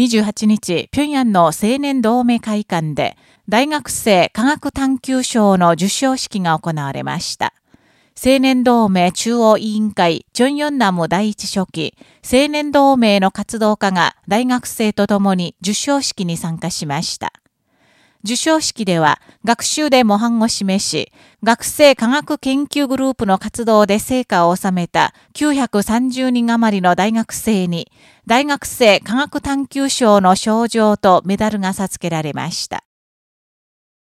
28日、平壌の青年同盟会館で、大学生科学探求賞の授賞式が行われました。青年同盟中央委員会、チョンヨンナム第一書記、青年同盟の活動家が大学生と共に授賞式に参加しました。授賞式では学習で模範を示し、学生科学研究グループの活動で成果を収めた930人余りの大学生に、大学生科学探究賞の賞状とメダルが授けられました。